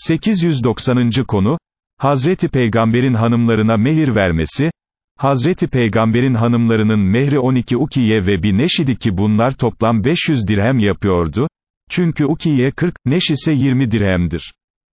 890. konu, Hazreti Peygamber'in hanımlarına mehir vermesi, Hazreti Peygamber'in hanımlarının mehri 12 ukiye ve bir neşidi ki bunlar toplam 500 dirhem yapıyordu, çünkü ukiye 40, neş ise 20 dirhemdir.